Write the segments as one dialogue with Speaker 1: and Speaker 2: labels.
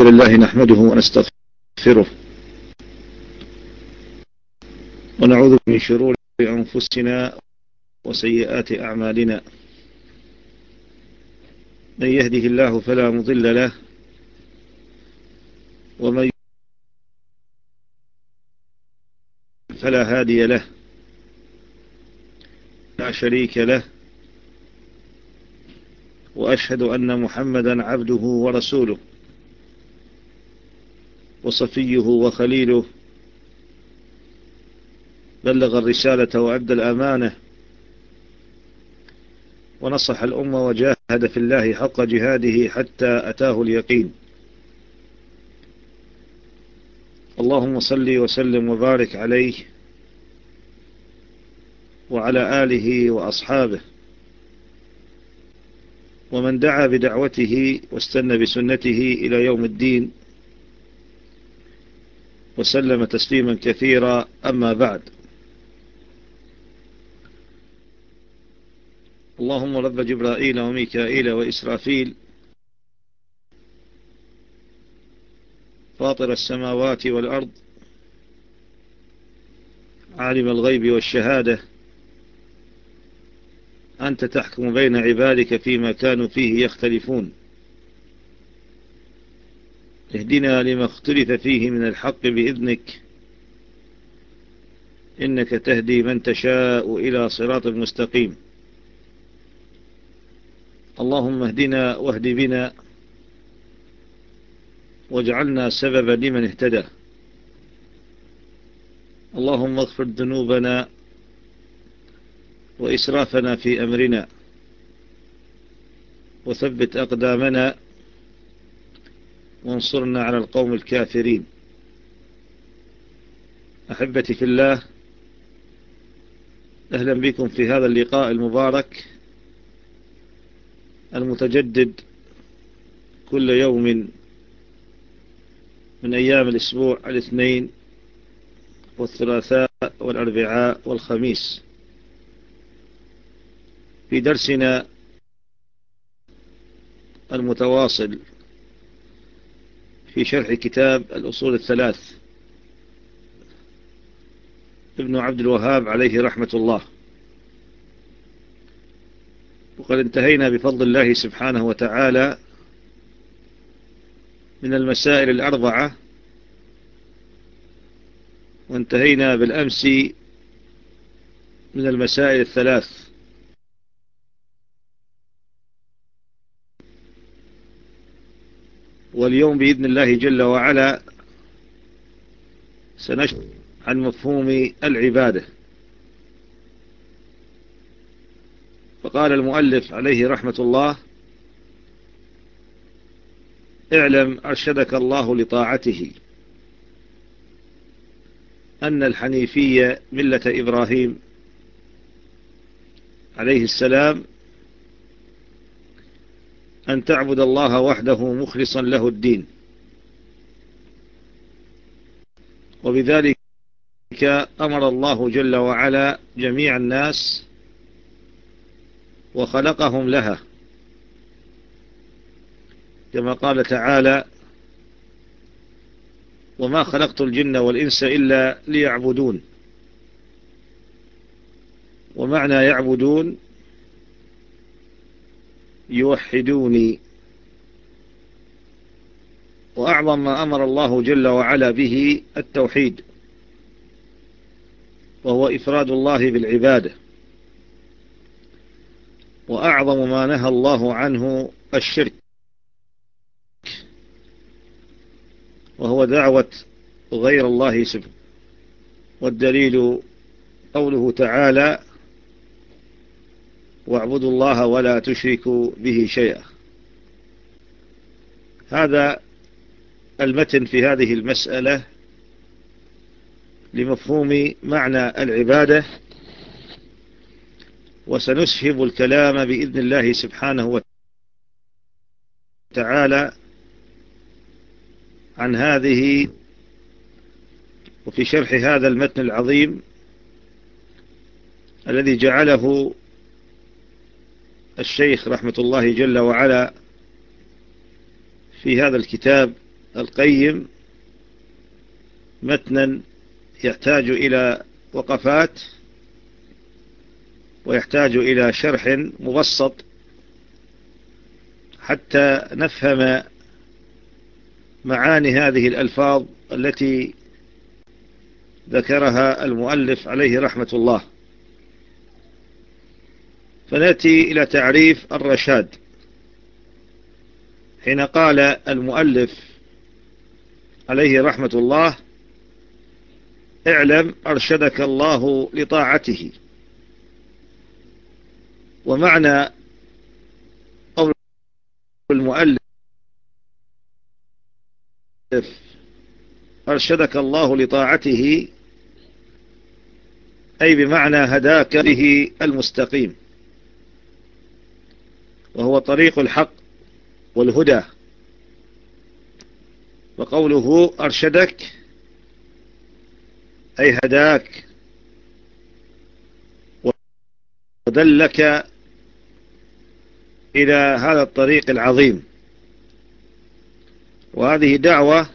Speaker 1: لله نحمده ونستغفره ونعوذ من شرور أنفسنا وسيئات أعمالنا. من يهده الله فلا مضل له ومن فلا هادي له لا شريك له وأشهد أن محمدا عبده ورسوله. وصفيه وخليله. بلغ الرسالة وأدى الأمانة. ونصح الأمة وجاهد في الله حق جهاده حتى أتاه اليقين. اللهم صل وسلم وبارك عليه وعلى آله وأصحابه. ومن دعا بدعوته واستنى بسنته إلى يوم الدين. وسلم تسليما كثيرا. أما بعد. اللهم رب جبرائيل وميكائيل وإسرافيل. فاطر السماوات والأرض. عالم الغيب والشهادة. أنت تحكم بين عبادك فيما كانوا فيه يختلفون. اهدنا لما اختلف فيه من الحق بإذنك. إنك تهدي من تشاء إلى صراط مستقيم. اللهم اهدنا واهد بنا واجعلنا سببا لمن اهتدى. اللهم اغفر ذنوبنا وإسرافنا في أمرنا. وثبت أقدامنا وانصرنا على القوم الكافرين. أحبتي في الله أهلا بكم في هذا اللقاء المبارك المتجدد كل يوم من أيام الأسبوع الاثنين والثلاثاء والأربعاء والخميس. في درسنا المتواصل في شرح كتاب الأصول الثلاث. ابن عبد الوهاب عليه رحمة الله. وقد انتهينا بفضل الله سبحانه وتعالى من المسائل الأربعة. وانتهينا بالأمس من المسائل الثلاث. واليوم بإذن الله جل وعلا سنشرح عن مفهوم العبادة. فقال المؤلف عليه رحمة الله اعلم أرشدك الله لطاعته أن الحنيفية ملة إبراهيم عليه السلام أن تعبد الله وحده مخلصا له الدين. وبذلك أمر الله جل وعلا جميع الناس وخلقهم لها. كما قال تعالى وما خلقت الجن والإنس إلا ليعبدون ومعنى يعبدون يوحدوني. وأعظم ما أمر الله جل وعلا به التوحيد وهو إفراد الله بالعبادة. وأعظم ما نهى الله عنه الشرك وهو دعوة غير الله سبحانه والدليل قوله تعالى واعبدوا الله ولا تشركوا به شيئا. هذا المتن في هذه المسألة لمفهوم معنى العبادة وسنسهب الكلام بإذن الله سبحانه وتعالى عن هذه وفي شرح هذا المتن العظيم الذي جعله الشيخ رحمة الله جل وعلا في هذا الكتاب القيم متنا يحتاج إلى وقفات ويحتاج إلى شرح مبسط حتى نفهم معاني هذه الألفاظ التي ذكرها المؤلف عليه رحمة الله. فنأتي إلى تعريف الرشاد. حين قال المؤلف عليه رحمة الله اعلم أرشدك الله لطاعته. ومعنى قول المؤلف أرشدك الله لطاعته أي بمعنى هداك به المستقيم. وهو طريق الحق والهدى. وقوله أرشدك أي هداك ودلك إلى هذا الطريق العظيم. وهذه دعوة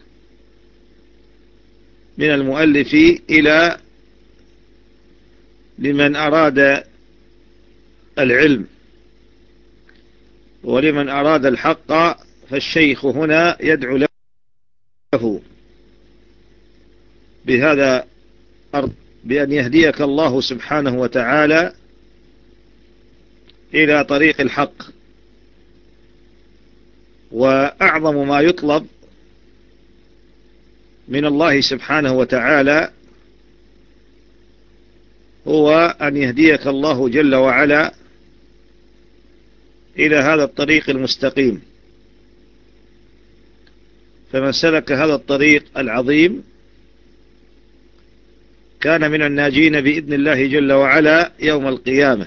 Speaker 1: من المؤلف إلى لمن أراد العلم. ولمن أراد الحق فالشيخ هنا يدعو له بهذا بأن يهديك الله سبحانه وتعالى إلى طريق الحق. وأعظم ما يطلب من الله سبحانه وتعالى هو أن يهديك الله جل وعلا إلى هذا الطريق المستقيم. فمن سلك هذا الطريق العظيم كان من الناجين بإذن الله جل وعلا يوم القيامة.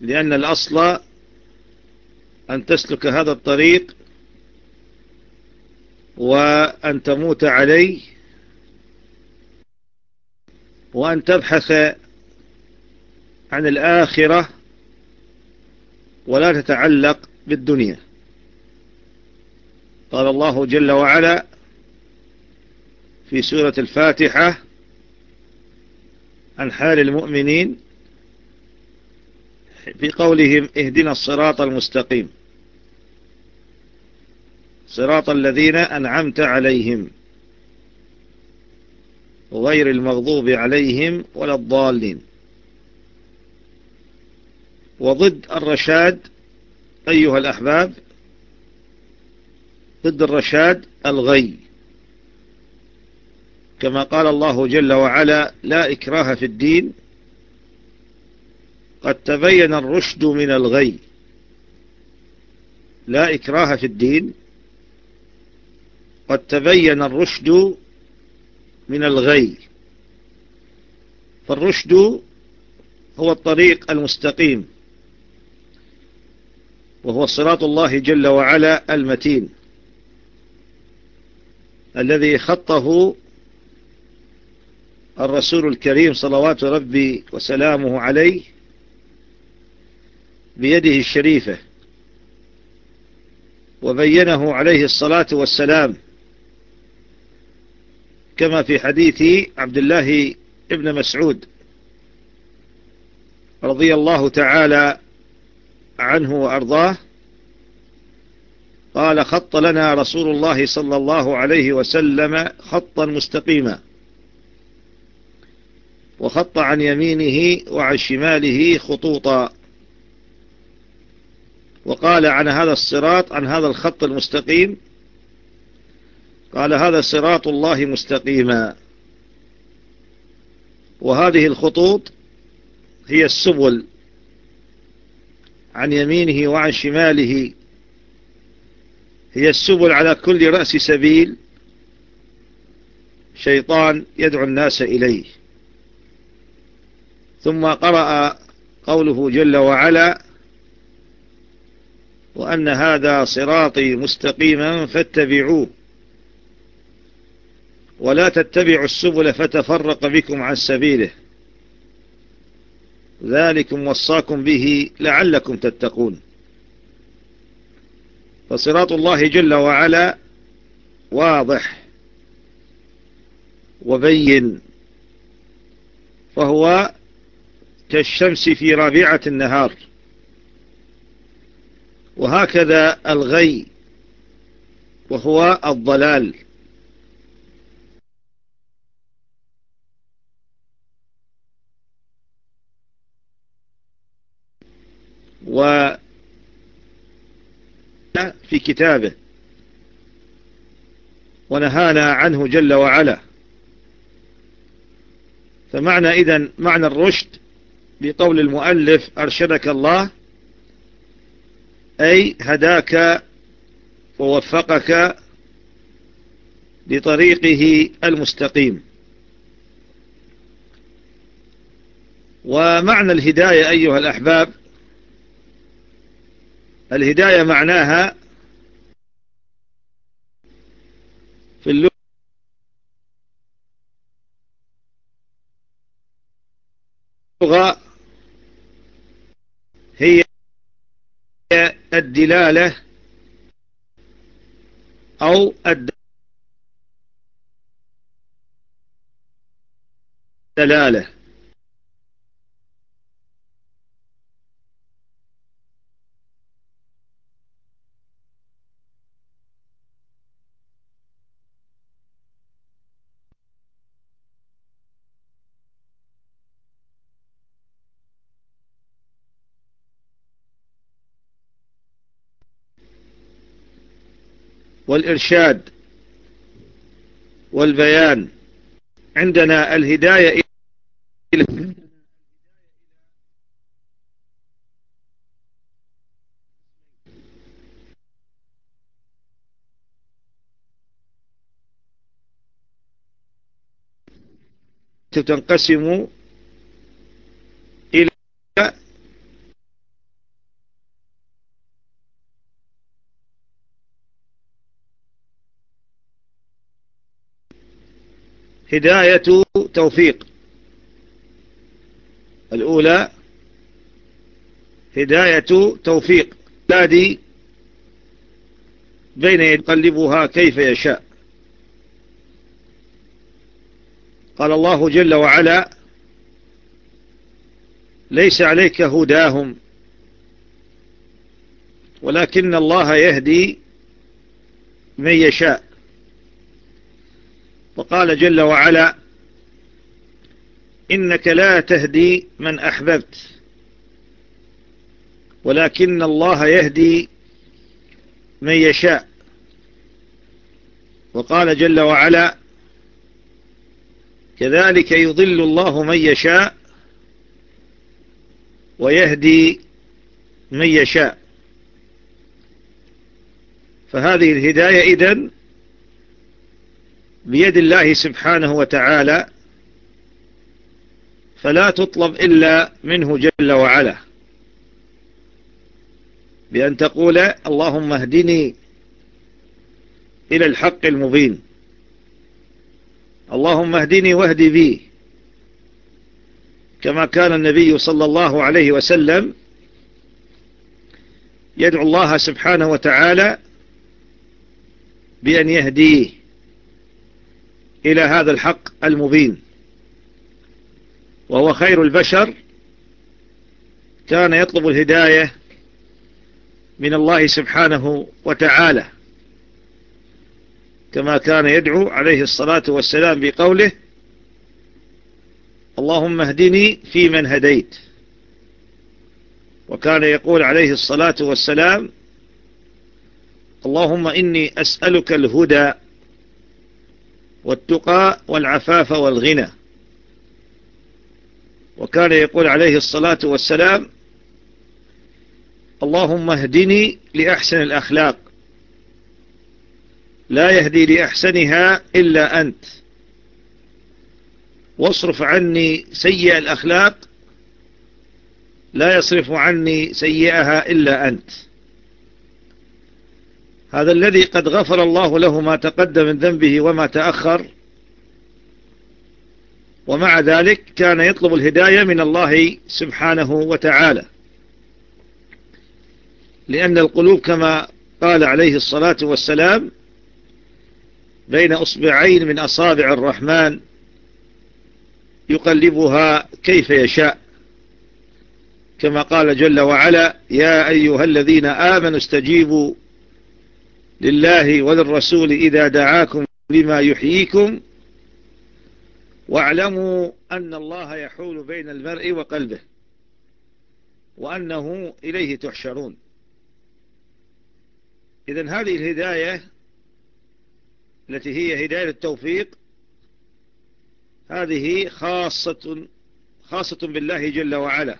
Speaker 1: لأن الأصل أن تسلك هذا الطريق وأن تموت عليه وأن تبحث عن الآخرة ولا تتعلق بالدنيا. قال الله جل وعلا في سورة الفاتحة عن حال المؤمنين في قولهم اهدنا الصراط المستقيم صراط الذين أنعمت عليهم. غير المغضوب عليهم ولا الضالين. وضد الرشاد أيها الأحباب ضد الرشاد الغي. كما قال الله جل وعلا لا إكراه في الدين. قد تبين الرشد من الغي. لا إكراه في الدين. قد تبين الرشد من الغي. فالرشد هو الطريق المستقيم. وهو صراط الله جل وعلا المتين الذي خطه الرسول الكريم صلوات ربي وسلامه عليه بيده الشريفة وبينه عليه الصلاة والسلام كما في حديث عبد الله ابن مسعود رضي الله تعالى عنه وأرضاه. قال خط لنا رسول الله صلى الله عليه وسلم خطا مستقيما. وخط عن يمينه وعن شماله خطوطا. وقال عن هذا الصراط عن هذا الخط المستقيم قال هذا صراط الله مستقيما. وهذه الخطوط هي السبل عن يمينه وعن شماله. هي السبل على كل رأس سبيل. شيطان يدعو الناس إليه. ثم قرأ قوله جل وعلا وأن هذا صراطي مستقيما فاتبعوه. ولا تتبعوا السبل فتفرق بكم عن سبيله. ذلكم وصاكم به لعلكم تتقون. فصراط الله جل وعلا واضح وبين فهو كالشمس في رابعة النهار. وهكذا الغي وهو الضلال. و في كتابه. ونهانا عنه جل وعلا. فمعنى إذن معنى الرشد بقول المؤلف أرشدك الله أي هداك ووفقك لطريقه المستقيم. ومعنى الهداية أيها الأحباب الهداية معناها في اللغة هي الدلالة أو الدلالة. والإرشاد والبيان. عندنا الهداية إلى تنقسم إلى هداية توفيق. الأولى هداية توفيق. الذي بين يقلبها كيف يشاء. قال الله جل وعلا ليس عليك هداهم ولكن الله يهدي من يشاء. وقال جل وعلا إنك لا تهدي من أحببت ولكن الله يهدي من يشاء. وقال جل وعلا كذلك يضل الله من يشاء ويهدي من يشاء. فهذه الهداية إذن بيد الله سبحانه وتعالى فلا تطلب إلا منه جل وعلا. بأن تقول اللهم اهدني إلى الحق المبين. اللهم اهدني واهدي بي. كما كان النبي صلى الله عليه وسلم يدعو الله سبحانه وتعالى بأن يهديه. إلى هذا الحق المبين. وهو خير البشر كان يطلب الهداية من الله سبحانه وتعالى كما كان يدعو عليه الصلاة والسلام بقوله اللهم اهدني في من هديت وكان يقول عليه الصلاة والسلام اللهم إني أسألك الهدى والتقى والعفاف والغنى. وكان يقول عليه الصلاة والسلام اللهم اهدني لأحسن الأخلاق. لا يهدي لأحسنها إلا أنت. واصرف عني سيئ الأخلاق لا يصرف عني سيئها إلا أنت. هذا الذي قد غفر الله له ما تقدم من ذنبه وما تأخر. ومع ذلك كان يطلب الهداية من الله سبحانه وتعالى. لأن القلوب كما قال عليه الصلاة والسلام بين أصبعين من أصابع الرحمن يقلبها كيف يشاء. كما قال جل وعلا يا أيها الذين آمنوا استجيبوا لله وللرسول إذا دعاكم لما يحييكم واعلموا أن الله يحول بين المرء وقلبه وأنه إليه تحشرون. إذن هذه الهداية التي هي هداية التوفيق هذه خاصة خاصة بالله جل وعلا.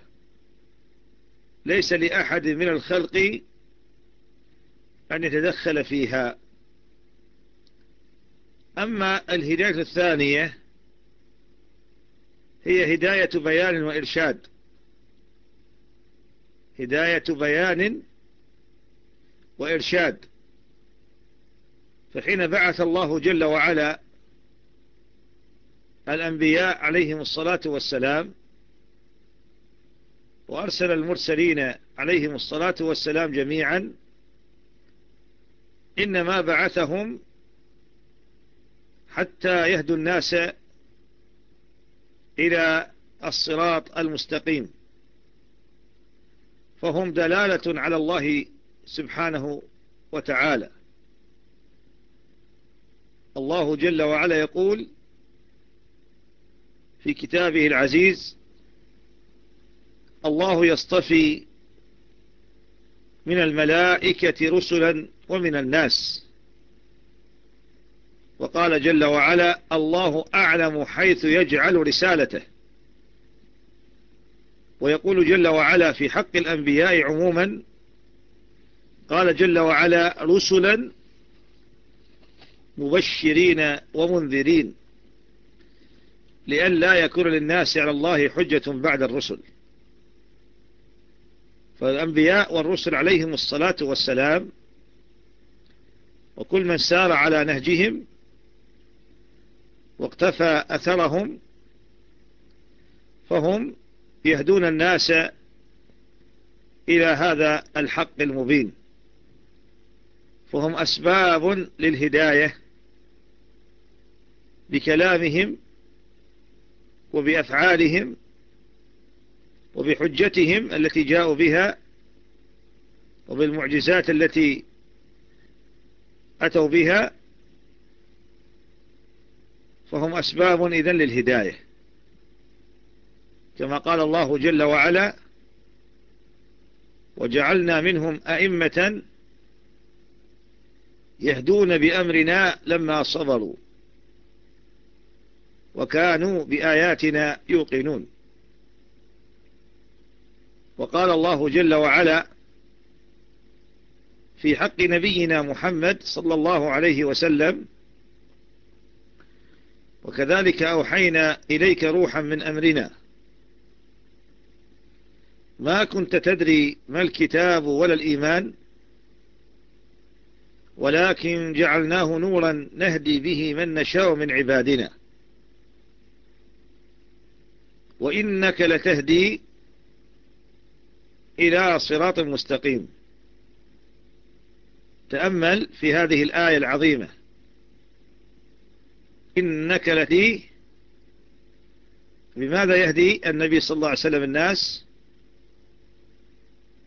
Speaker 1: ليس لأحد من الخلق أن يتدخل فيها. أما الهداية الثانية هي هداية بيان وإرشاد. هداية بيان وإرشاد. فحين بعث الله جل وعلا الأنبياء عليهم الصلاة والسلام وأرسل المرسلين عليهم الصلاة والسلام جميعا إنما بعثهم حتى يهدوا الناس إلى الصراط المستقيم. فهم دلالة على الله سبحانه وتعالى. الله جل وعلا يقول في كتابه العزيز الله يصطفي من الملائكة رسلا ومن الناس. وقال جل وعلا الله أعلم حيث يجعل رسالته. ويقول جل وعلا في حق الأنبياء عموما قال جل وعلا رسلا مبشرين ومنذرين لئلا يكون للناس على الله حجة بعد الرسل. فالأنبياء والرسل عليهم الصلاة والسلام وكل من سار على نهجهم واقتفى أثرهم فهم يهدون الناس إلى هذا الحق المبين. فهم أسباب للهداية بكلامهم وبأفعالهم وبحجتهم التي جاءوا بها وبالمعجزات التي أتوا بها فهم أسباب إذن للهداية. كما قال الله جل وعلا وجعلنا منهم أئمة يهدون بأمرنا لما صبروا وكانوا بآياتنا يوقنون. وقال الله جل وعلا في حق نبينا محمد صلى الله عليه وسلم وكذلك أوحينا إليك روحا من أمرنا. ما كنت تدري ما الكتاب ولا الإيمان ولكن جعلناه نورا نهدي به من نشاء من عبادنا. وإنك لتهدي إلى صراط مستقيم. تأمل في هذه الآية العظيمة. إنك لتي بماذا يهدي النبي صلى الله عليه وسلم الناس؟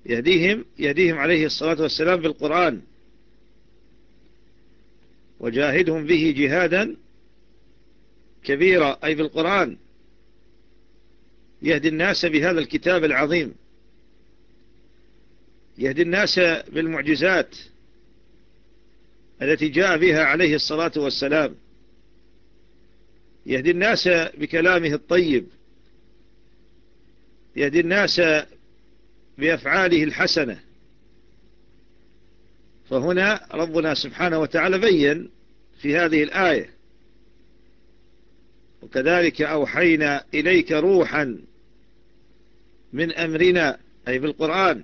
Speaker 1: يهديهم يهديهم عليه الصلاة والسلام بالقرآن. وجاهدهم به جهادا كبيرا أي بالقرآن. يهدي الناس بهذا الكتاب العظيم. يهدي الناس بالمعجزات التي جاء بها عليه الصلاة والسلام. يهدي الناس بكلامه الطيب. يهدي الناس بأفعاله الحسنة. فهنا ربنا سبحانه وتعالى بين في هذه الآية. وكذلك أوحينا إليك روحا من أمرنا أي بالقرآن.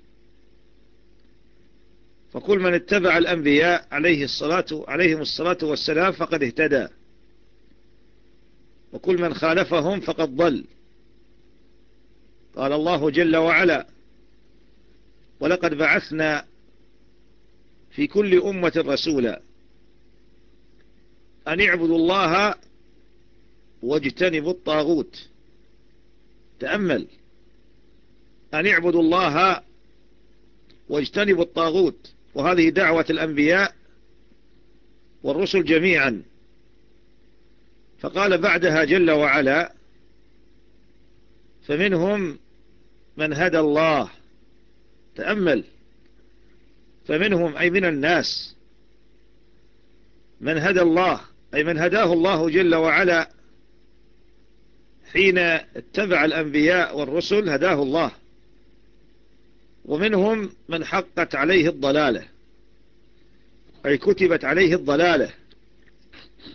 Speaker 1: فكل من اتبع الأنبياء عليه الصلاة عليهم الصلاة والسلام فقد اهتدى. وكل من خالفهم فقد ضل. قال الله جل وعلا ولقد بعثنا في كل أمة رسولا أن اعبدوا الله واجتنبوا الطاغوت. تأمل. أن اعبدوا الله واجتنبوا الطاغوت. وهذه دعوة الأنبياء والرسل جميعا. فقال بعدها جل وعلا فمنهم من هدى الله تأمل. فمنهم أي من الناس من هدى الله أي من هداه الله جل وعلا حين اتبع الأنبياء والرسل هداه الله. ومنهم من حقت عليه الضلالة أي كتبت عليه الضلالة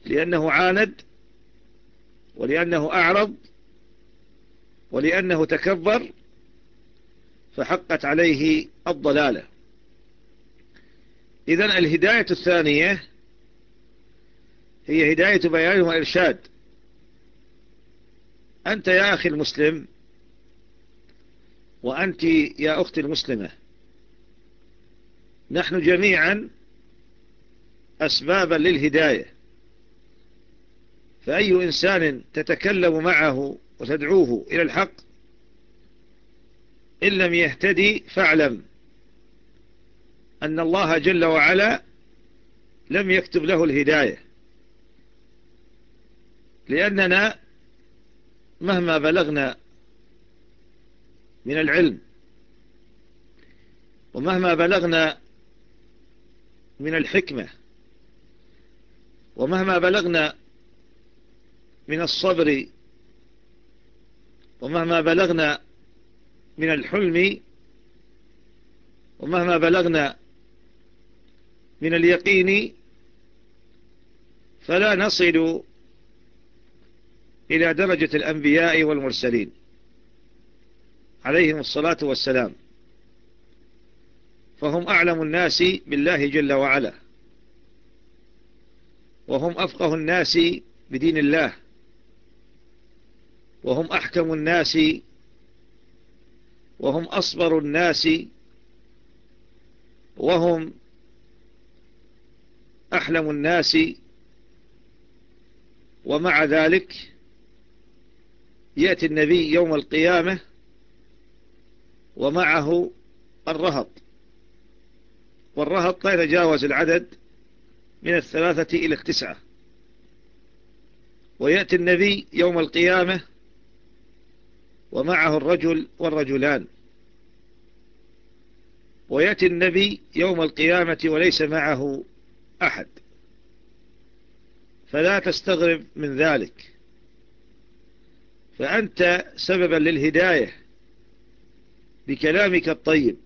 Speaker 1: لأنه عاند ولأنه أعرض ولأنه تكبر فحقت عليه الضلالة. إذن الهداية الثانية هي هداية بيان وإرشاد أنت يا أخي المسلم وأنت يا أختي المسلمة نحن جميعا أسبابا للهداية. فأي إنسان تتكلم معه وتدعوه إلى الحق إن لم يهتدي فاعلم أن الله جل وعلا لم يكتب له الهداية. لأننا مهما بلغنا من العلم. ومهما بلغنا من الحكمة ومهما بلغنا من الصبر ومهما بلغنا من الحلم ومهما بلغنا من اليقين فلا نصل إلى درجة الأنبياء والمرسلين. عليهم الصلاة والسلام. فهم أعلم الناس بالله جل وعلا. وهم أفقه الناس بدين الله. وهم أحكم الناس. وهم أصبر الناس. وهم أحلم الناس. ومع ذلك يأتي النبي يوم القيامة ومعه الرهط. والرهط لا يتجاوز العدد من الثلاثة إلى التسعة. ويأتي النبي يوم القيامة ومعه الرجل والرجلان. ويأتي النبي يوم القيامة وليس معه أحد. فلا تستغرب من ذلك. فأنت سببا للهداية. بكلامك الطيب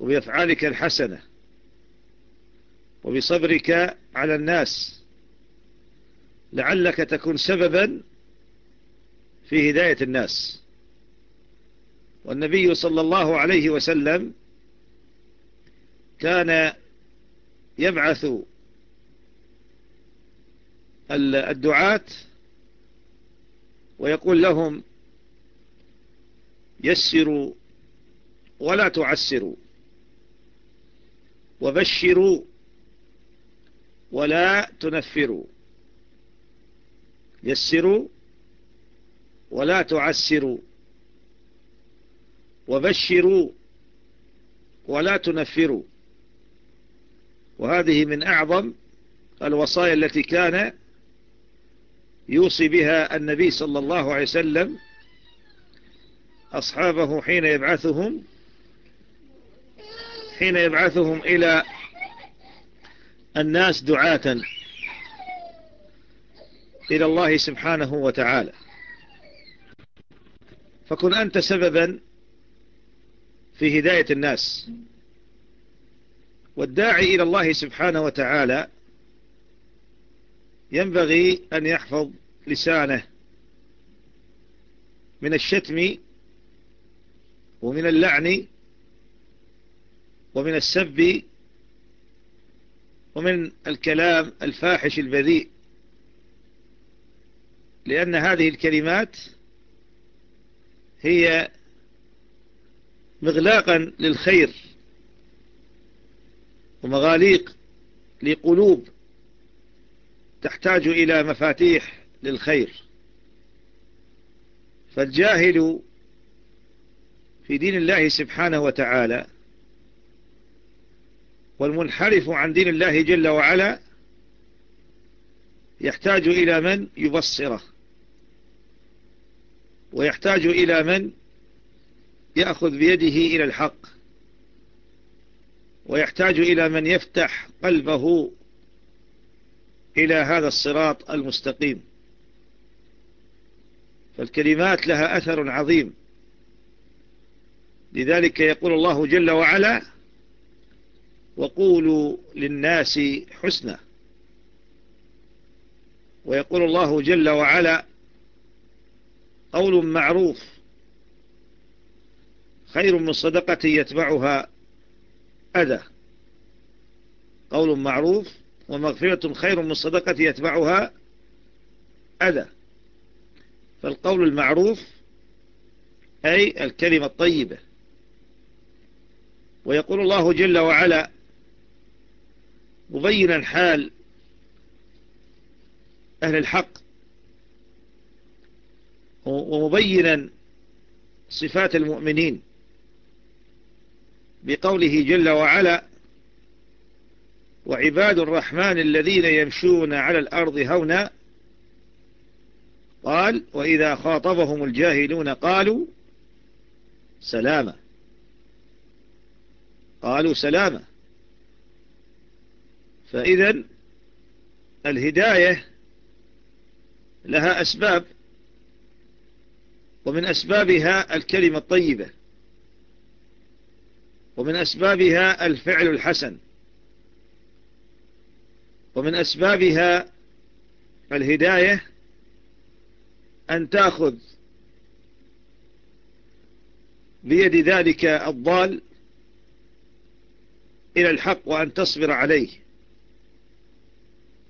Speaker 1: وبأفعالك الحسنة وبصبرك على الناس لعلك تكون سببا في هداية الناس. والنبي صلى الله عليه وسلم كان يبعث الدعاة ويقول لهم يسروا ولا تعسروا وبشروا ولا تنفروا يسروا ولا تعسروا وبشروا ولا تنفروا وهذه من أعظم الوصايا التي كان يوصي بها النبي صلى الله عليه وسلم أصحابه حين يبعثهم حين يبعثهم إلى الناس دعاة إلى الله سبحانه وتعالى. فكن أنت سببا في هداية الناس. والداعي إلى الله سبحانه وتعالى ينبغي أن يحفظ لسانه من الشتم ومن اللعن ومن السب ومن الكلام الفاحش البذيء. لأن هذه الكلمات هي مغلاقا للخير ومغاليق لقلوب تحتاج إلى مفاتيح للخير. فالجاهل في دين الله سبحانه وتعالى والمنحرف عن دين الله جل وعلا يحتاج إلى من يبصره ويحتاج إلى من يأخذ بيده إلى الحق ويحتاج إلى من يفتح قلبه إلى هذا الصراط المستقيم. فالكلمات لها أثر عظيم. لذلك يقول الله جل وعلا وقولوا للناس حسنا ويقول الله جل وعلا قول معروف خير من صدقة يتبعها أذى. قول معروف ومغفرة خير من صدقة يتبعها أذى. فالقول المعروف أي الكلمة الطيبة. ويقول الله جل وعلا مبينا حال أهل الحق ومبينا صفات المؤمنين بقوله جل وعلا وعباد الرحمن الذين يمشون على الأرض هونا قال وإذا خاطبهم الجاهلون قالوا سلاما قالوا سلاما فإذا الهداية لها أسباب ومن أسبابها الكلمة الطيبة ومن أسبابها الفعل الحسن ومن أسبابها الهداية أن تأخذ بيد ذلك الضال إلى الحق وأن تصبر عليه.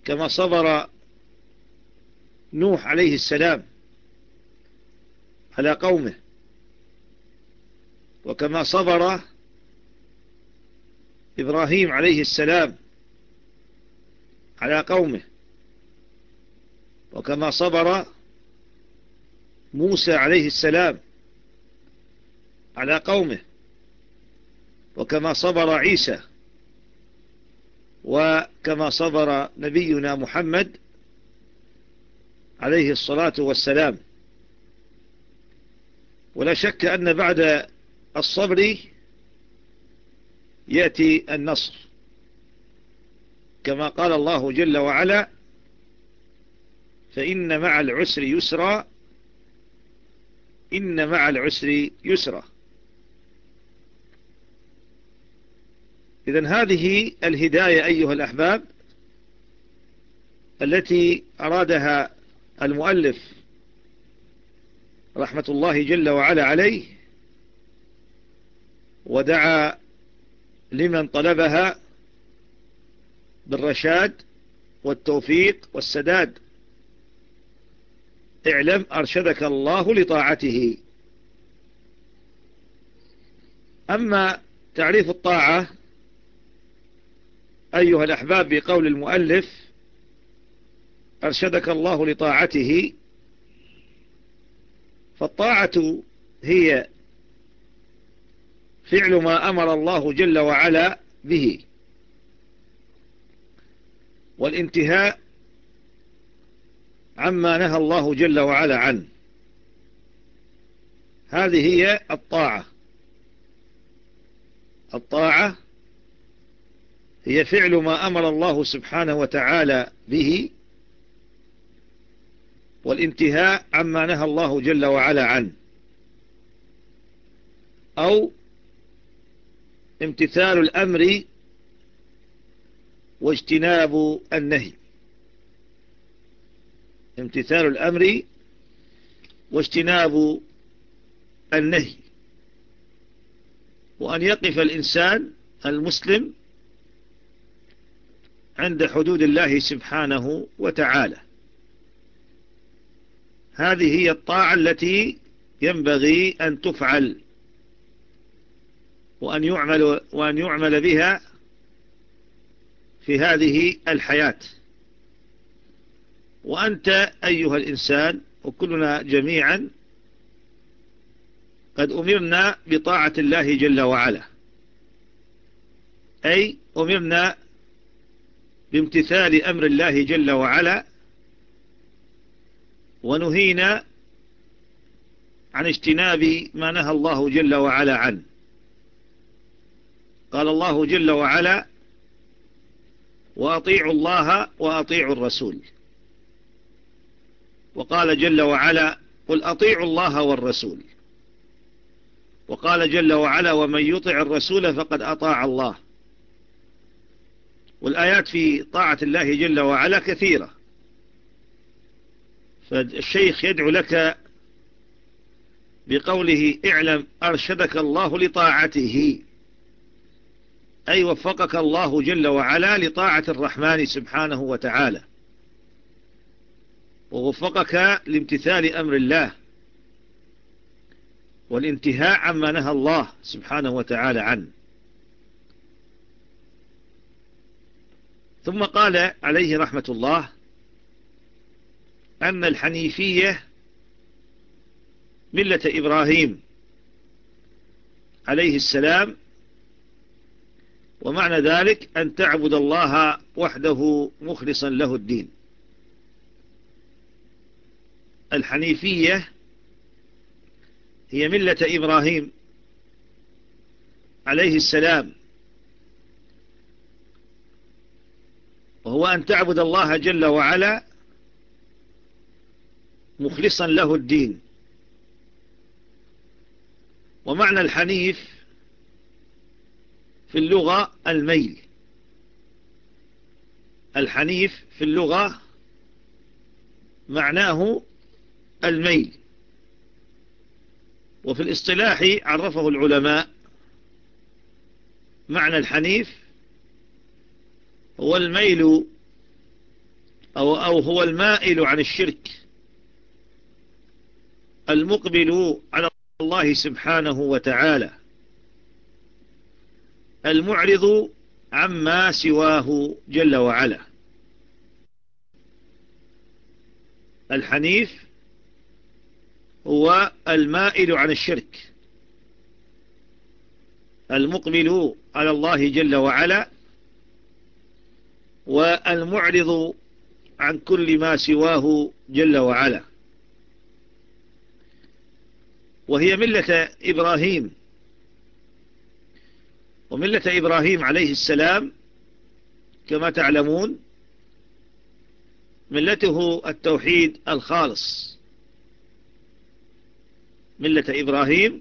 Speaker 1: كما صبر نوح عليه السلام على قومه. وكما صبر إبراهيم عليه السلام على قومه. وكما صبر موسى عليه السلام على قومه. وكما صبر عيسى وكما صبر نبينا محمد عليه الصلاة والسلام. ولا شك أن بعد الصبر يأتي النصر. كما قال الله جل وعلا فإن مع العسر يسرا إن مع العسر يسرا. إذن هذه الهداية أيها الأحباب التي أرادها المؤلف رحمة الله جل وعلا عليه ودعا لمن طلبها بالرشاد والتوفيق والسداد. اعلم أرشدك الله لطاعته. أما تعريف الطاعة أيها الأحباب بقول المؤلف أرشدك الله لطاعته فالطاعة هي فعل ما أمر الله جل وعلا به والانتهاء عما نهى الله جل وعلا عنه. هذه هي الطاعة. الطاعة هي فعل ما أمر الله سبحانه وتعالى به والانتهاء عما نهى الله جل وعلا عنه. أو امتثال الأمر واجتناب النهي. امتثال الأمر واجتناب النهي. وأن يقف الإنسان المسلم عند حدود الله سبحانه وتعالى. هذه هي الطاعة التي ينبغي أن تفعل وأن يعمل, وأن يعمل بها في هذه الحياة. وأنت أيها الإنسان وكلنا جميعا قد أمرنا بطاعة الله جل وعلا. أي أمرنا بامتثال أمر الله جل وعلا ونهينا عن اجتناب ما نهى الله جل وعلا عنه. قال الله جل وعلا وأطيعوا الله وأطيعوا الرسول. وقال جل وعلا قل أطيعوا الله والرسول. وقال جل وعلا ومن يطع الرسول فقد أطاع الله. والآيات في طاعة الله جل وعلا كثيرة. فالشيخ يدعو لك بقوله اعلم أرشدك الله لطاعته. أي وفقك الله جل وعلا لطاعة الرحمن سبحانه وتعالى. ووفقك لامتثال أمر الله. والانتهاء عما نهى الله سبحانه وتعالى عنه. ثم قال عليه رحمة الله أن الحنيفية ملة إبراهيم عليه السلام ومعنى ذلك أن تعبد الله وحده مخلصا له الدين. الحنيفية هي ملة إبراهيم عليه السلام وهو أن تعبد الله جل وعلا مخلصا له الدين. ومعنى الحنيف في اللغة الميل. الحنيف في اللغة معناه الميل. وفي الاصطلاح عرفه العلماء معنى الحنيف هو الميل أو, أو هو المائل عن الشرك. المقبل على الله سبحانه وتعالى. المعرض عما سواه جل وعلا. الحنيف هو المائل عن الشرك. المقبل على الله جل وعلا والمعرض عن كل ما سواه جل وعلا. وهي ملة إبراهيم. وملة إبراهيم عليه السلام كما تعلمون ملته التوحيد الخالص. ملة إبراهيم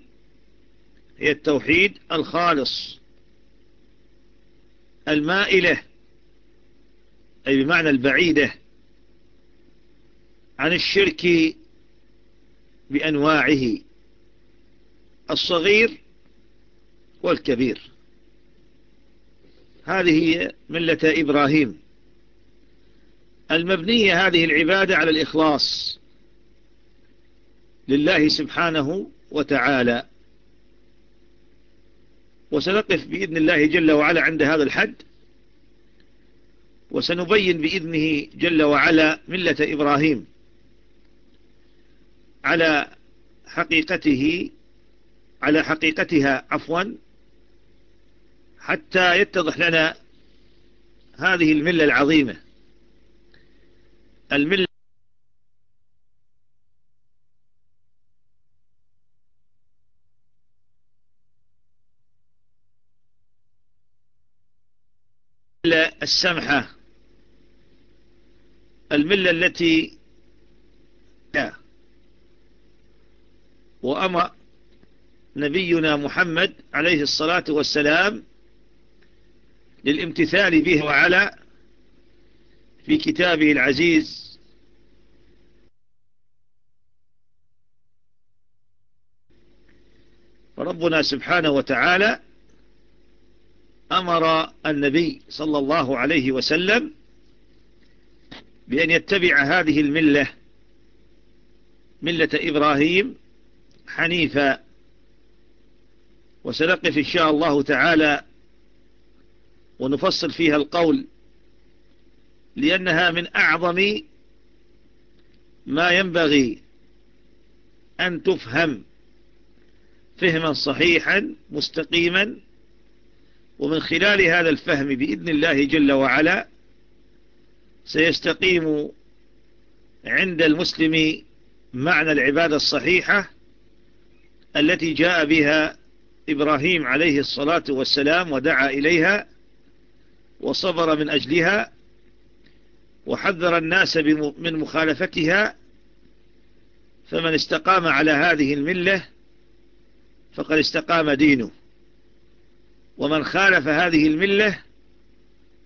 Speaker 1: هي التوحيد الخالص المائلة أي بمعنى البعيدة عن الشرك بأنواعه الصغير والكبير. هذه ملة إبراهيم. المبنية هذه العبادة على الإخلاص لله سبحانه وتعالى. وسنقف بإذن الله جل وعلا عند هذا الحد. وسنبين بإذنه جل وعلا ملة إبراهيم على حقيقته على حقيقتها عفوا حتى يتضح لنا هذه الملة العظيمة. الملة السمحة الملة التي لا. وأمر نبينا محمد عليه الصلاة والسلام للامتثال به وعلى في كتابه العزيز. فربنا سبحانه وتعالى أمر النبي صلى الله عليه وسلم بأن يتبع هذه الملة ملة إبراهيم حنيفا. وسنقف إن شاء الله تعالى ونفصل فيها القول لأنها من أعظم ما ينبغي أن تفهم فهما صحيحا مستقيما. ومن خلال هذا الفهم بإذن الله جل وعلا سيستقيم عند المسلم معنى العبادة الصحيحة التي جاء بها إبراهيم عليه الصلاة والسلام ودعا إليها وصبر من أجلها وحذر الناس من مخالفتها فمن استقام على هذه الملة فقد استقام دينه. ومن خالف هذه الملة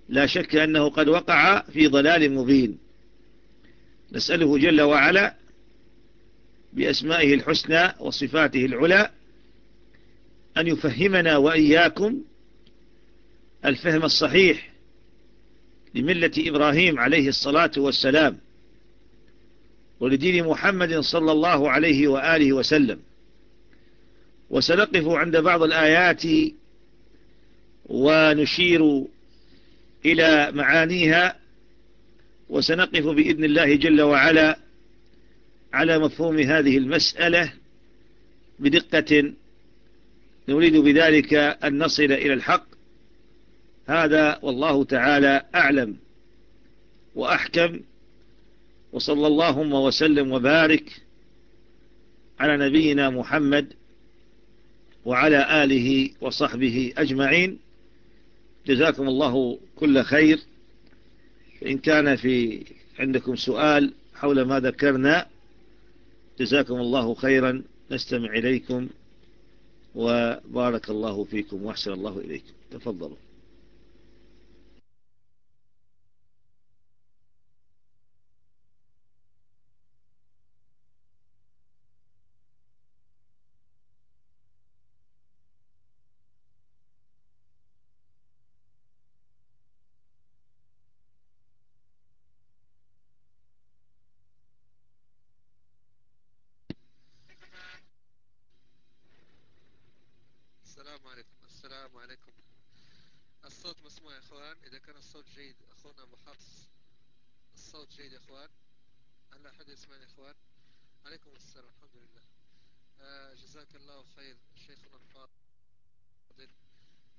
Speaker 1: لا شك أنه قد وقع في ضلال مبين. نسأله جل وعلا بأسمائه الحسنى وصفاته العلى أن يفهمنا وإياكم الفهم الصحيح لملة إبراهيم عليه الصلاة والسلام ولدين محمد صلى الله عليه وآله وسلم. وسنقف عند بعض الآيات ونشير إلى معانيها وسنقف بإذن الله جل وعلا على مفهوم هذه المسألة بدقة. نريد بذلك أن نصل إلى الحق. هذا والله تعالى أعلم وأحكم وصلى اللهم وسلم وبارك على نبينا محمد وعلى آله وصحبه أجمعين. جزاكم الله كل خير. إن كان في عندكم سؤال حول ما ذكرنا جزاكم الله خيرا. نستمع إليكم وبارك الله فيكم وأحسن الله إليكم. تفضلوا. السلام عليكم.
Speaker 2: الصوت مسموع يا إخوان. إذا كان الصوت جيد أخونا ابو حفص الصوت جيد يا إخوان. هل أحد يسمعني يا إخوان؟ عليكم السلام الحمد لله. آه، جزاك
Speaker 1: الله خير شيخنا الفاضل.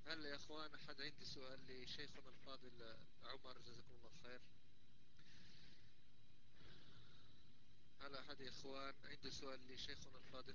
Speaker 1: هل يا إخوان أحد عندي سؤال لشيخنا الفاضل عمر؟
Speaker 2: جزاكم الله خير. هل أحد يا إخوان عنده سؤال لشيخنا الفاضل؟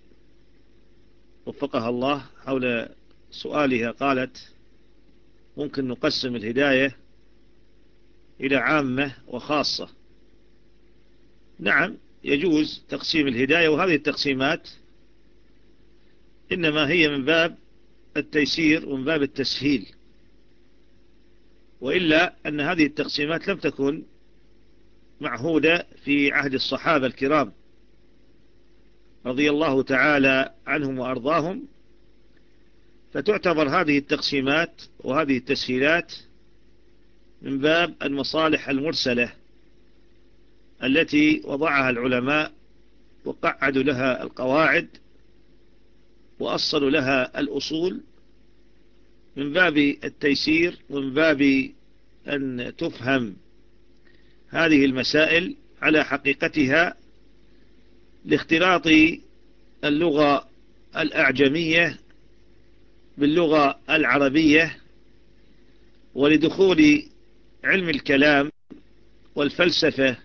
Speaker 1: وفقها الله حول سؤالها قالت ممكن نقسم الهداية إلى عامة وخاصة. نعم يجوز تقسيم الهداية وهذه التقسيمات إنما هي من باب التيسير ومن باب التسهيل. وإلا أن هذه التقسيمات لم تكن معهودة في عهد الصحابة الكرام. رضي الله تعالى عنهم وأرضاهم فتعتبر هذه التقسيمات وهذه التسهيلات من باب المصالح المرسلة التي وضعها العلماء وقعدوا لها القواعد وأصلوا لها الأصول من باب التيسير ومن باب أن تفهم هذه المسائل على حقيقتها لاختلاط اللغة الأعجمية باللغة العربية ولدخول علم الكلام والفلسفة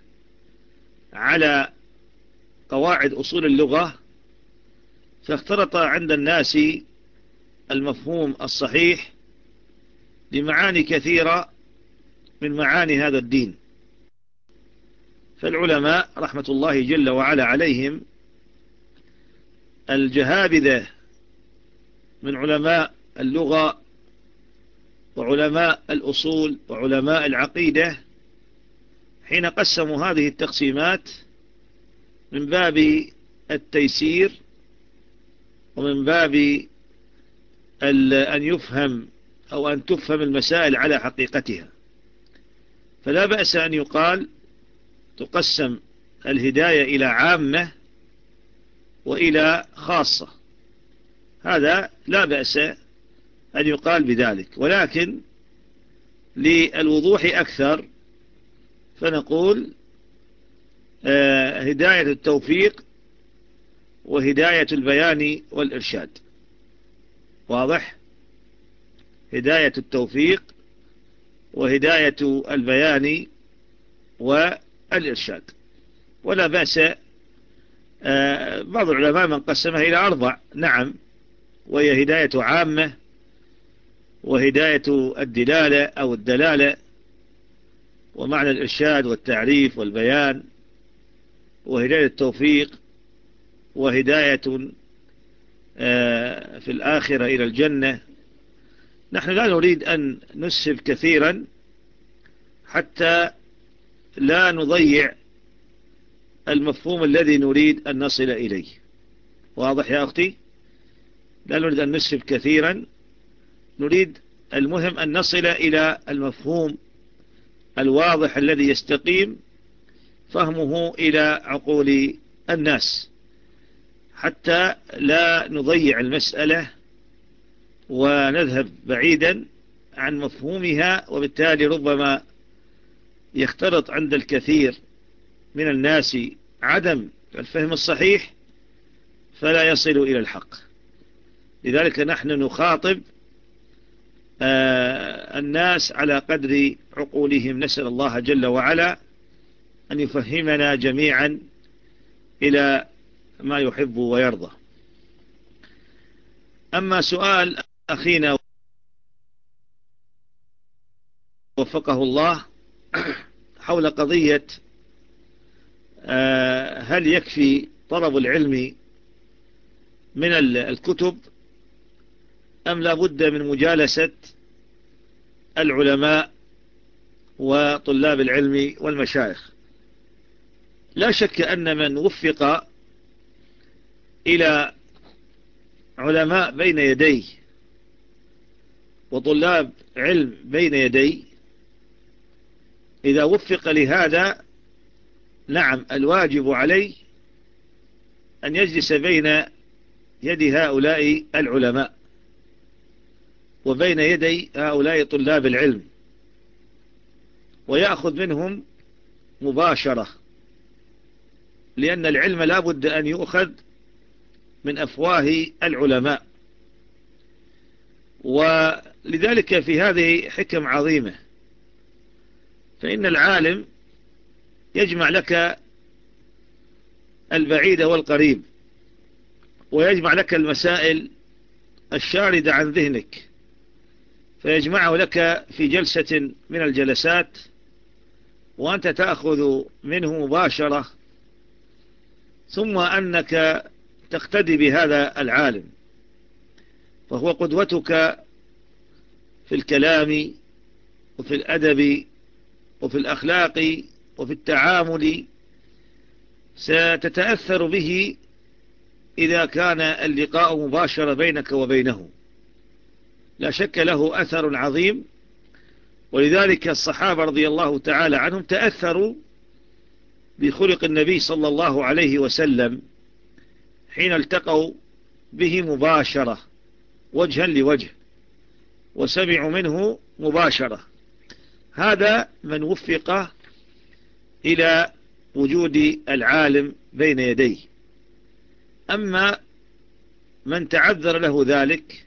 Speaker 1: على قواعد أصول اللغة فاختلط عند الناس المفهوم الصحيح لمعاني كثيرة من معاني هذا الدين. فالعلماء رحمة الله جل وعلا عليهم الجهابذة من علماء اللغة وعلماء الأصول وعلماء العقيدة حين قسموا هذه التقسيمات من باب التيسير ومن باب أن يفهم أو أن تفهم المسائل على حقيقتها. فلا بأس أن يقال تقسم الهداية إلى عامة وإلى خاصة. هذا لا بأس أن يقال بذلك ولكن للوضوح أكثر فنقول آه، هداية التوفيق وهداية البيان والإرشاد. واضح؟ هداية التوفيق وهداية البيان والإرشاد ولا بأس آه، بعض العلماء من قسمها إلى أربع. نعم وهي هداية عامة وهداية الدلالة أو الدلالة ومعنى الإرشاد والتعريف والبيان وهداية التوفيق وهداية آه، في الآخرة إلى الجنة. نحن لا نريد أن نسهب كثيرا حتى لا نضيع المفهوم الذي نريد أن نصل إليه. واضح يا أختي؟ لا نريد أن نسهب كثيرا. نريد المهم أن نصل إلى المفهوم الواضح الذي يستقيم فهمه إلى عقول الناس. حتى لا نضيع المسألة ونذهب بعيدا عن مفهومها وبالتالي ربما يختلط عند الكثير من الناس عدم الفهم الصحيح فلا يصل إلى الحق. لذلك نحن نخاطب آه، الناس على قدر عقولهم. نسأل الله جل وعلا أن يفهمنا جميعا إلى ما يحب ويرضى. أما سؤال أخينا وفقه الله حول قضية آه، هل يكفي طلب العلم من الكتب أم لا بد من مجالسة العلماء وطلاب العلم والمشايخ؟ لا شك أن من وفق إلى علماء بين يديه وطلاب علم بين يديه إذا وفق لهذا نعم الواجب عليه أن يجلس بين يد هؤلاء العلماء وبين يدي هؤلاء طلاب العلم ويأخذ منهم مباشرة لأن العلم لا بد أن يؤخذ من أفواه العلماء. ولذلك في هذه حكم عظيمة فإن العالم يجمع لك البعيد والقريب ويجمع لك المسائل الشاردة عن ذهنك فيجمعه لك في جلسة من الجلسات وأنت تأخذ منه مباشرة ثم أنك تقتدي بهذا العالم. فهو قدوتك في الكلام وفي الأدب وفي الأخلاق وفي التعامل ستتأثر به إذا كان اللقاء مباشر بينك وبينه. لا شك له أثر عظيم. ولذلك الصحابة رضي الله تعالى عنهم تأثروا بخلق النبي صلى الله عليه وسلم حين التقوا به مباشرة وجها لوجه وسمعوا منه مباشرة. هذا من وفق إلى وجود العالم بين يديه. أما من تعذر له ذلك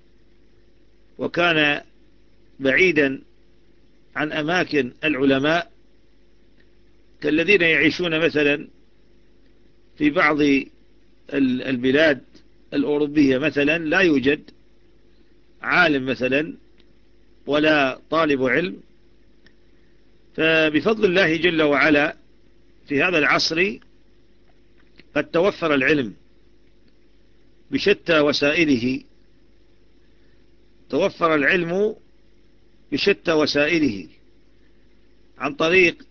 Speaker 1: وكان بعيدا عن أماكن العلماء كالذين يعيشون مثلا في بعض البلاد الأوروبية مثلا لا يوجد عالم مثلا ولا طالب علم فبفضل الله جل وعلا في هذا العصر قد توفر العلم بشتى وسائله. توفر العلم بشتى وسائله عن طريق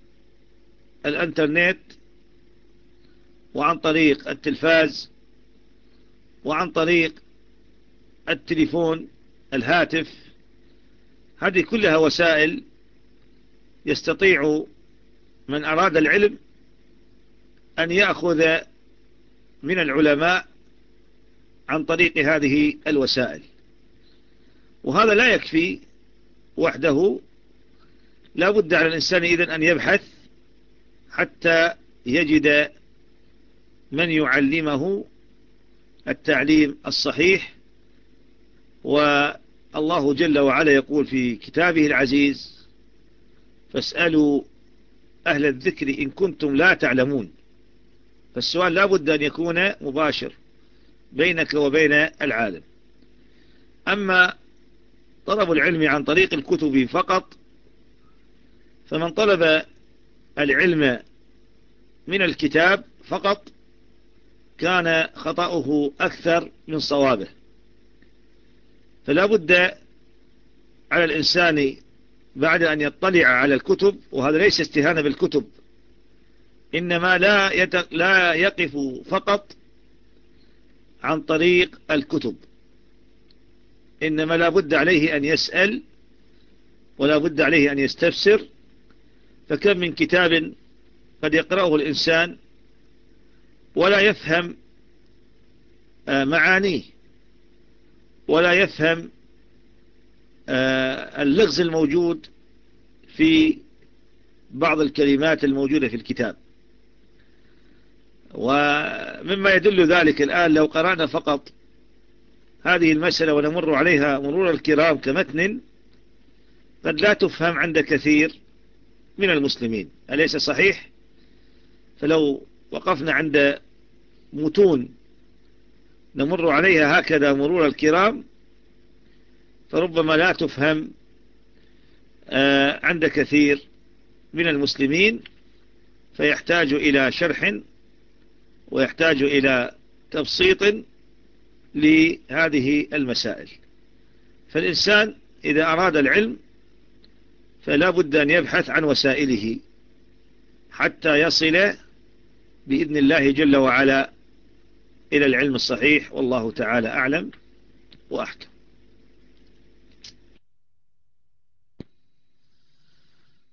Speaker 1: الانترنت وعن طريق التلفاز وعن طريق التليفون الهاتف. هذه كلها وسائل يستطيع من أراد العلم أن يأخذ من العلماء عن طريق هذه الوسائل. وهذا لا يكفي وحده. لا بد على الإنسان إذن أن يبحث حتى يجد من يعلمه التعليم الصحيح. والله جل وعلا يقول في كتابه العزيز فاسألوا أهل الذكر إن كنتم لا تعلمون. فالسؤال لا بد أن يكون مباشر بينك وبين العالم. أما طلب العلم عن طريق الكتب فقط فمن طلب العلم من الكتاب فقط كان خطأه أكثر من صوابه. فلا بد على الإنسان بعد أن يطلع على الكتب وهذا ليس استهانة بالكتب إنما لا, لا يقف فقط عن طريق الكتب. إنما لا بد عليه أن يسأل ولا بد عليه أن يستفسر. فكم من كتاب قد يقرأه الإنسان ولا يفهم آه، معانيه ولا يفهم اللغز الموجود في بعض الكلمات الموجودة في الكتاب. ومما يدل ذلك الآن لو قرأنا فقط هذه المسألة ونمر عليها مرور الكرام كمتن قد لا تفهم عند كثير من المسلمين. أليس صحيح؟ فلو وقفنا عند متون نمر عليها هكذا مرور الكرام فربما لا تفهم آه، عند كثير من المسلمين فيحتاج إلى شرح ويحتاج إلى تبسيط لهذه المسائل. فالإنسان إذا أراد العلم فلا بد أن يبحث عن وسائله حتى يصل بإذن الله جل وعلا إلى العلم الصحيح والله تعالى أعلم وأحكم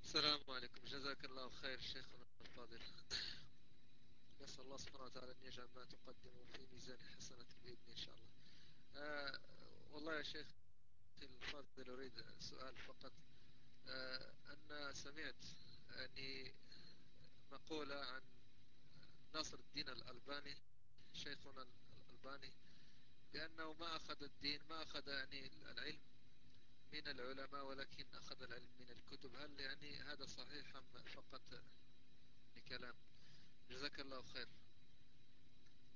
Speaker 2: السلام عليكم جزاك الله خير شيخنا الفاضل نسأل الله سبحانه يجعل ما تقدم في ميزان حسنة بإذن إن شاء الله. آه والله يا شيخ الفاضل أريد سؤال فقط. آه أن سمعت أني مقولة عن ناصر الدين الألباني شيخنا الألباني بأنه ما أخذ الدين ما أخذ يعني العلم من العلماء ولكن أخذ العلم من الكتب. هل يعني هذا صحيح أم فقط كلام جزاك الله خير.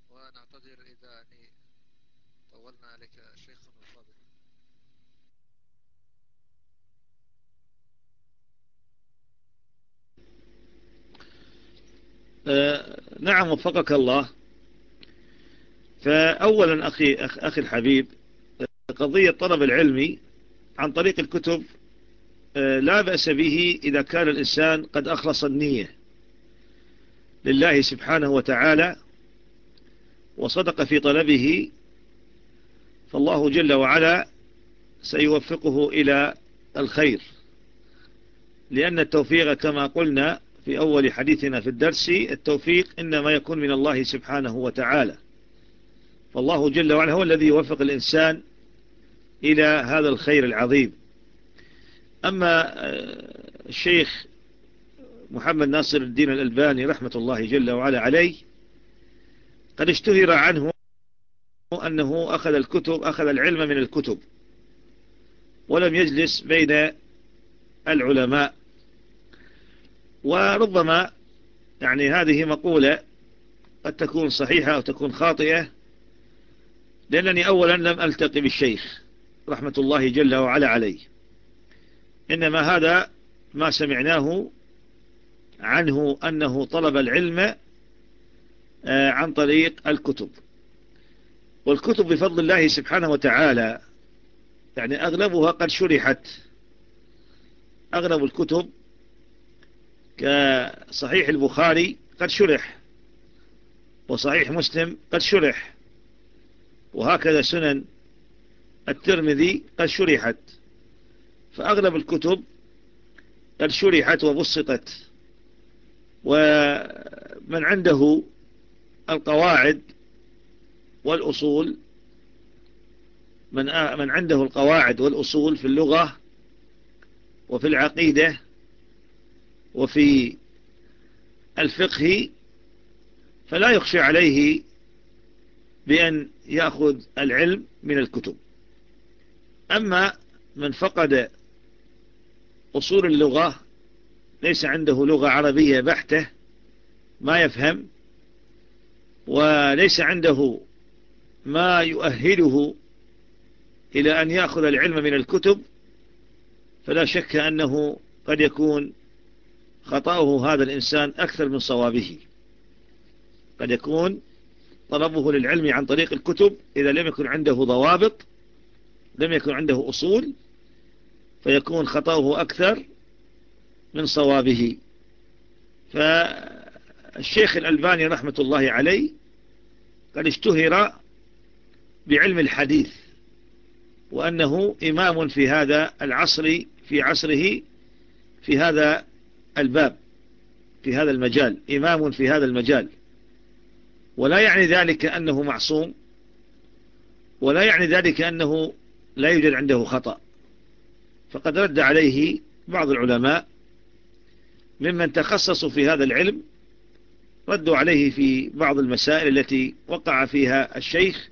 Speaker 2: ونعتذر إذا يعني طولنا عليك شيخنا الفاضل.
Speaker 1: آه، نعم وفقك الله. فأولا أخي, أخي الحبيب قضية طلب العلمي عن طريق الكتب آه، لا بأس به إذا كان الإنسان قد أخلص النية لله سبحانه وتعالى وصدق في طلبه فالله جل وعلا سيوفقه إلى الخير. لأن التوفيق كما قلنا في أول حديثنا في الدرس التوفيق إنما يكون من الله سبحانه وتعالى. فالله جل وعلا هو الذي يوفق الإنسان إلى هذا الخير العظيم. أما آه، الشيخ محمد ناصر الدين الألباني رحمة الله جل وعلا عليه قد اشتهر عنه أنه أخذ الكتب أخذ العلم من الكتب ولم يجلس بين العلماء. وربما يعني هذه مقولة قد تكون صحيحة أو تكون خاطئة لأنني أولا لم ألتقي بالشيخ رحمة الله جل وعلا عليه. إنما هذا ما سمعناه عنه أنه طلب العلم عن طريق الكتب. والكتب بفضل الله سبحانه وتعالى يعني أغلبها قد شرحت. أغلب الكتب كصحيح البخاري قد شرح وصحيح مسلم قد شرح وهكذا سنن الترمذي قد شرحت. فأغلب الكتب قد شرحت وبسطت. ومن عنده القواعد والأصول من من عنده القواعد والأصول في اللغة وفي العقيدة وفي الفقه فلا يخشى عليه بأن يأخذ العلم من الكتب. أما من فقد أصول اللغة ليس عنده لغة عربية بحتة ما يفهم وليس عنده ما يؤهله إلى أن يأخذ العلم من الكتب فلا شك أنه قد يكون خطأه هذا الإنسان أكثر من صوابه. قد يكون طلبه للعلم عن طريق الكتب إذا لم يكن عنده ضوابط لم يكن عنده أصول فيكون خطأه أكثر من صوابه. فالشيخ الألباني رحمة الله عليه قد اشتهر بعلم الحديث وأنه إمام في هذا العصر في عصره في هذا الباب في هذا المجال إمام في هذا المجال. ولا يعني ذلك أنه معصوم ولا يعني ذلك أنه لا يوجد عنده خطأ. فقد رد عليه بعض العلماء ممن تخصصوا في هذا العلم ردوا عليه في بعض المسائل التي وقع فيها الشيخ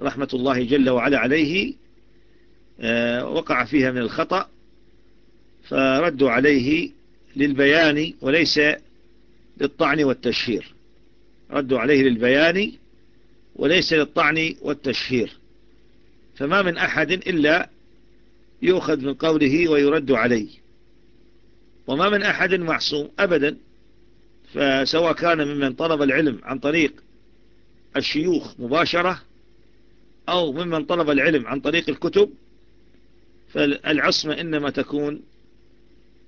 Speaker 1: رحمة الله جل وعلا عليه آه، وقع فيها من الخطأ فردوا عليه للبيان وليس للطعن والتشهير. ردوا عليه للبيان وليس للطعن والتشهير. فما من أحد إلا يؤخذ من قوله ويرد عليه. وما من أحد معصوم أبدا. فسواء كان ممن طلب العلم عن طريق الشيوخ مباشرة أو ممن طلب العلم عن طريق الكتب فالعصمة إنما تكون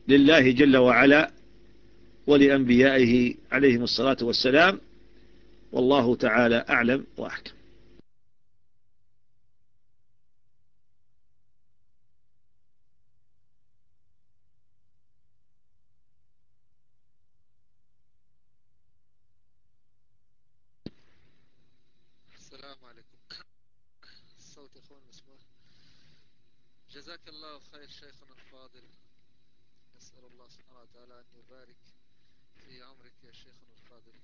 Speaker 1: لله جل وعلا ولأنبيائه عليهم الصلاة والسلام. والله تعالى أعلم وأحكم
Speaker 2: السلام عليكم الصوت يا اخوان مسموع جزاك الله خير شيخنا الفاضل. نسأل الله سبحانه وتعالى أن يبارك في عمرك يا شيخنا الفاضل.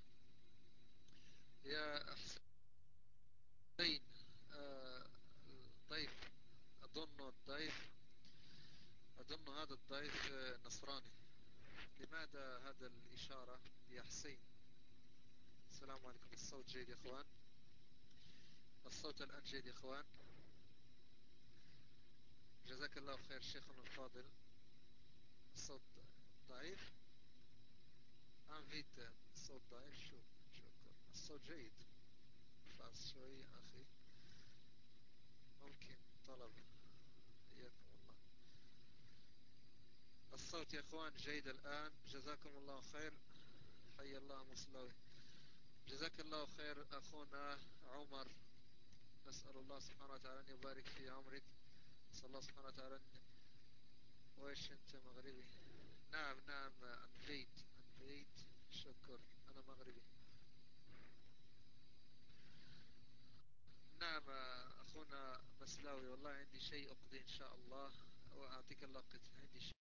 Speaker 2: يا حسين الضيف أظن الضيف أظن هذا الضيف نصراني. لماذا هذا الإشارة يا حسين؟ السلام عليكم. الصوت جيد يا إخوان. الصوت الآن جيد يا إخوان. جزاك الله خير شيخنا الفاضل. الصوت ضعيف؟ انفيت الصوت ضعيف. شو شكرا. الصوت جيد. فاس شوي أخي. ممكن طلب حياكم الله. الصوت يا إخوان جيد الآن. جزاكم الله خير. حي الله مصلوي. جزاك الله خير أخونا عمر. نسأل الله سبحانه وتعالى أن يبارك في عمرك. نسأل الله سبحانه وتعالى أن أنت مغربي؟ نعم نعم أنفيت أنفيت شكر أنا مغربي. نعم أخونا مسلاوي والله عندي شيء أقضي إن شاء الله وأعطيك الله عندي شيء.